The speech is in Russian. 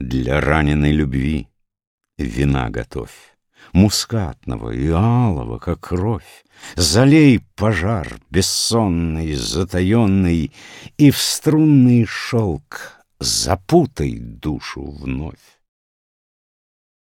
Для раненой любви вина готовь, Мускатного и алого, как кровь. Залей пожар бессонный, затаенный, И в струнный шелк запутай душу вновь.